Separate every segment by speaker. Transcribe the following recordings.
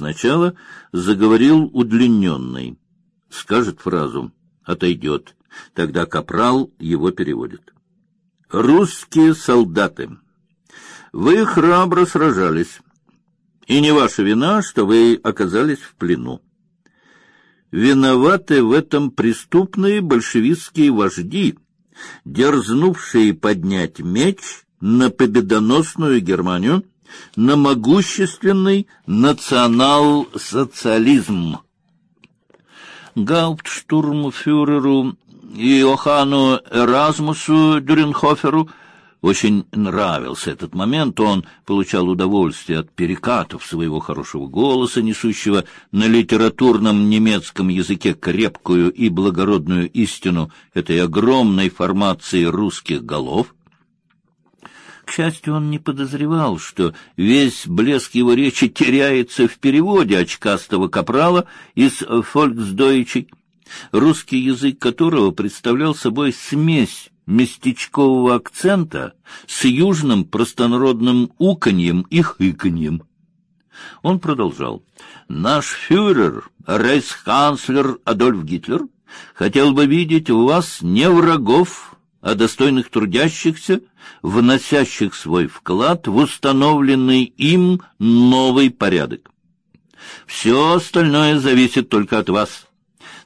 Speaker 1: сначала, заговорил удлиненный. Скажет фразу, отойдет. Тогда капрал его переводит. Русские солдаты, вы храбро сражались, и не ваша вина, что вы оказались в плену. Виноваты в этом преступные большевистские вожди, дерзнувшие поднять меч на победоносную Германию, на могущественный национал-социализм. Гауптштурмфюреру Иохану Эразмусу Дюренхоферу очень нравился этот момент, он получал удовольствие от перекатов своего хорошего голоса, несущего на литературном немецком языке крепкую и благородную истину этой огромной формации русских голов. К счастью, он не подозревал, что весь блеск его речи теряется в переводе очкастого капрала из «Фольксдойчей», русский язык которого представлял собой смесь местечкового акцента с южным простонародным уканьем и хыканьем. Он продолжал. «Наш фюрер, рейхсканцлер Адольф Гитлер, хотел бы видеть у вас не врагов, а достойных трудящихся, вносящих свой вклад в установленный им новый порядок. Все остальное зависит только от вас».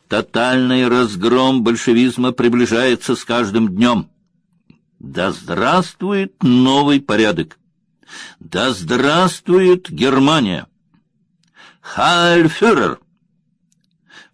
Speaker 1: Тотальный разгром большевизма приближается с каждым днем. Да здравствует новый порядок! Да здравствует Германия! Хайль фюрер!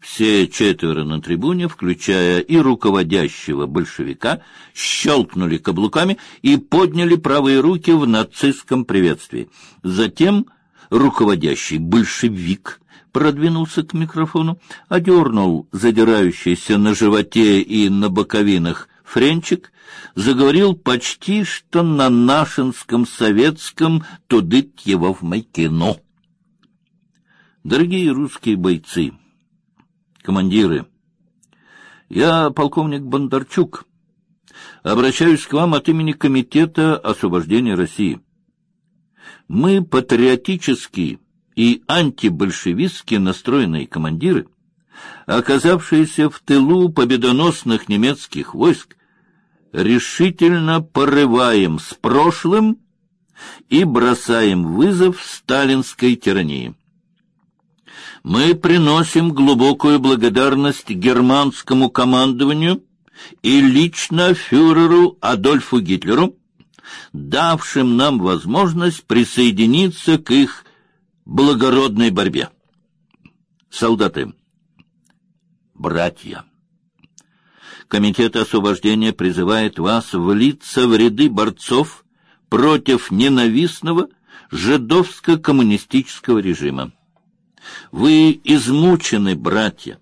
Speaker 1: Все четверо на трибуне, включая и руководящего большевика, щелкнули каблуками и подняли правые руки в нацистском приветствии. Затем руководящий большевик продвинулся к микрофону, одернул задирающийся на животе и на боковинах френчик, заговорил почти что на нашинском советском «тудыть его в майкино». Дорогие русские бойцы, командиры, я полковник Бондарчук, обращаюсь к вам от имени Комитета освобождения России. Мы патриотические и антибольшевистски настроенные командиры, оказавшиеся в тылу победоносных немецких войск, решительно порываем с прошлым и бросаем вызов сталинской тирании. Мы приносим глубокую благодарность германскому командованию и лично фюреру Адольфу Гитлеру, давшим нам возможность присоединиться к их благородной борьбе. Солдаты, братья, Комитет освобождения призывает вас влиться в ряды борцов против ненавистного жидовско-коммунистического режима. Вы измучены, братья,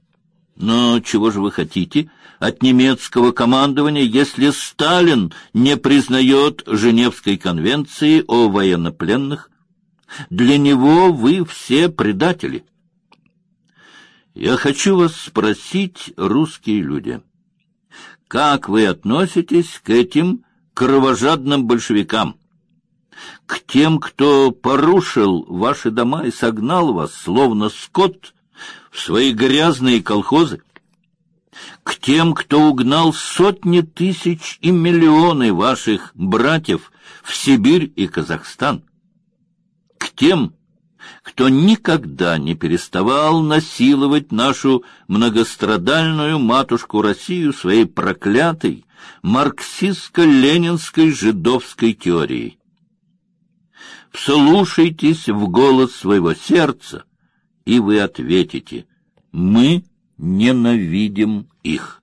Speaker 1: но чего же вы хотите от немецкого командования, если Сталин не признает Женевской конвенции о военнопленных? Для него вы все предатели. Я хочу вас спросить, русские люди, как вы относитесь к этим кровожадным большевикам? К тем, кто порушил ваши дома и согнал вас, словно скот, в свои грязные колхозы? К тем, кто угнал сотни тысяч и миллионы ваших братьев в Сибирь и Казахстан? к тем, кто никогда не переставал насиловать нашу многострадальную матушку Россию своей проклятой марксистско-ленинской жидовской теорией. Вслушайтесь в голос своего сердца, и вы ответите: мы ненавидим их.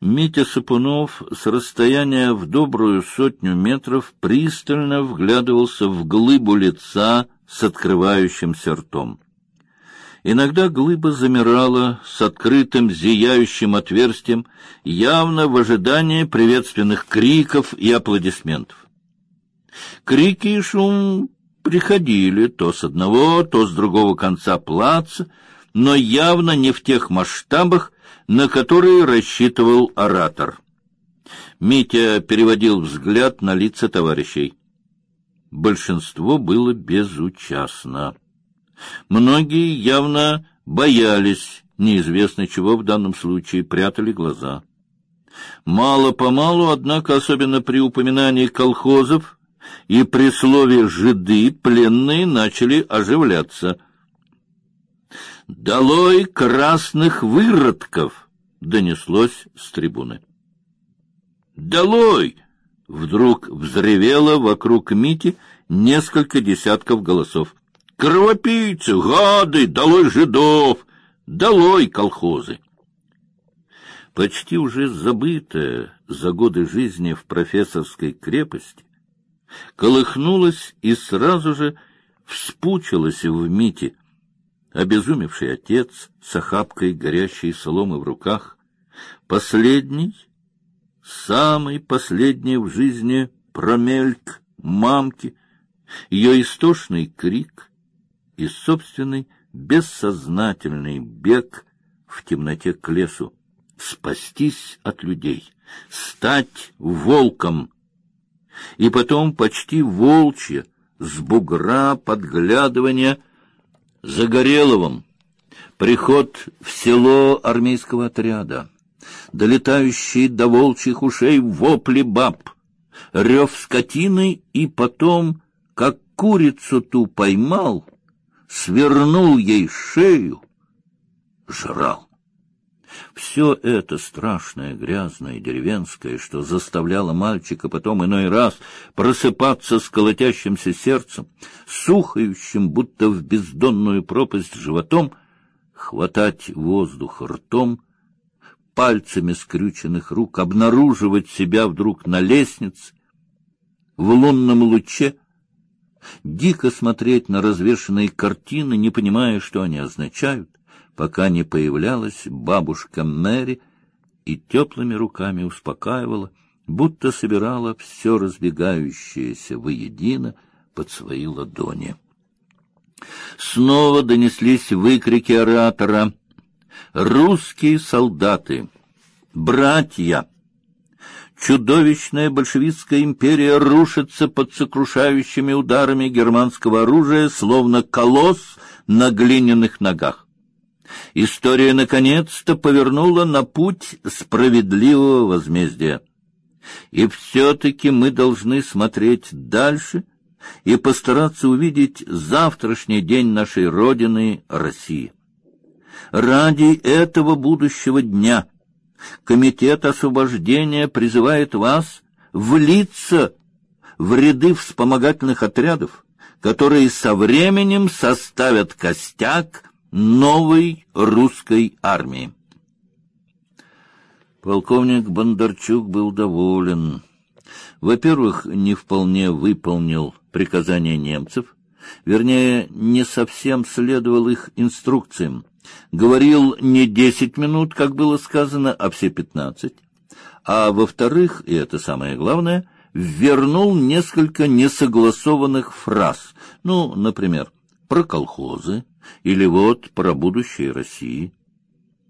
Speaker 1: Митя Сапунов с расстояния в добрую сотню метров пристально вглядывался в глыбу лица с открывающимся ртом. Иногда глыба замирала с открытым зияющим отверстием, явно в ожидании приветственных криков и аплодисментов. Крики и шум приходили то с одного, то с другого конца плаца, но явно не в тех масштабах, на которые рассчитывал оратор. Митя переводил взгляд на лица товарищей. большинство было безучастно. Многие явно боялись неизвестно чего в данном случае, прятали глаза. Мало-помалу, однако, особенно при упоминании колхозов и при слове «жиды», пленные начали оживляться. «Долой красных выродков!» — донеслось с трибуны. «Долой!» — вдруг взревело вокруг Мити несколько десятков голосов. «Кровопийцы! Гады! Долой жидов! Долой колхозы!» Почти уже забытая за годы жизни в профессорской крепости, колыхнулась и сразу же вспучилась в Мите. Обезумевший отец с охапкой горящей соломы в руках, последний, самый последний в жизни промельк мамки, ее истошный крик и собственный бессознательный бег в темноте к лесу, спастись от людей, стать волком, и потом почти волчье, с бугра подглядывания Загореловым, приход в село армейского отряда, долетающие до волчьих ушей вопли баб, рев скотины и потом, как курицу ту поймал, свернул ей шею, жрал. Все это страшное, грязное, деревенское, что заставляло мальчика потом иной раз просыпаться с колотящимся сердцем, сухающим, будто в бездонную пропасть животом, хватать воздух ртом, пальцами скрюченных рук обнаруживать себя вдруг на лестнице, в лунном луче, дико смотреть на развешанные картины, не понимая, что они означают, пока не появлялась бабушка Мэри и теплыми руками успокаивала, будто собирала все разбегающееся воедино под свои ладони. Снова донеслись выкрики оратора. «Русские солдаты! Братья!» Чудовищная большевистская империя рушится под сокрушающими ударами германского оружия, словно колосс на глиняных ногах. История наконец-то повернула на путь справедливого возмездия. И все-таки мы должны смотреть дальше и постараться увидеть завтрашний день нашей Родины, России. Ради этого будущего дня Комитет освобождения призывает вас влиться в ряды вспомогательных отрядов, которые со временем составят костяк новой русской армии. Полковник Бондарчук был доволен. Во-первых, не вполне выполнил приказания немцев, вернее, не совсем следовал их инструкциям. Говорил не десять минут, как было сказано, а все пятнадцать. А во-вторых, и это самое главное, вернул несколько несогласованных фраз. Ну, например, про колхозы, или вот про будущее России.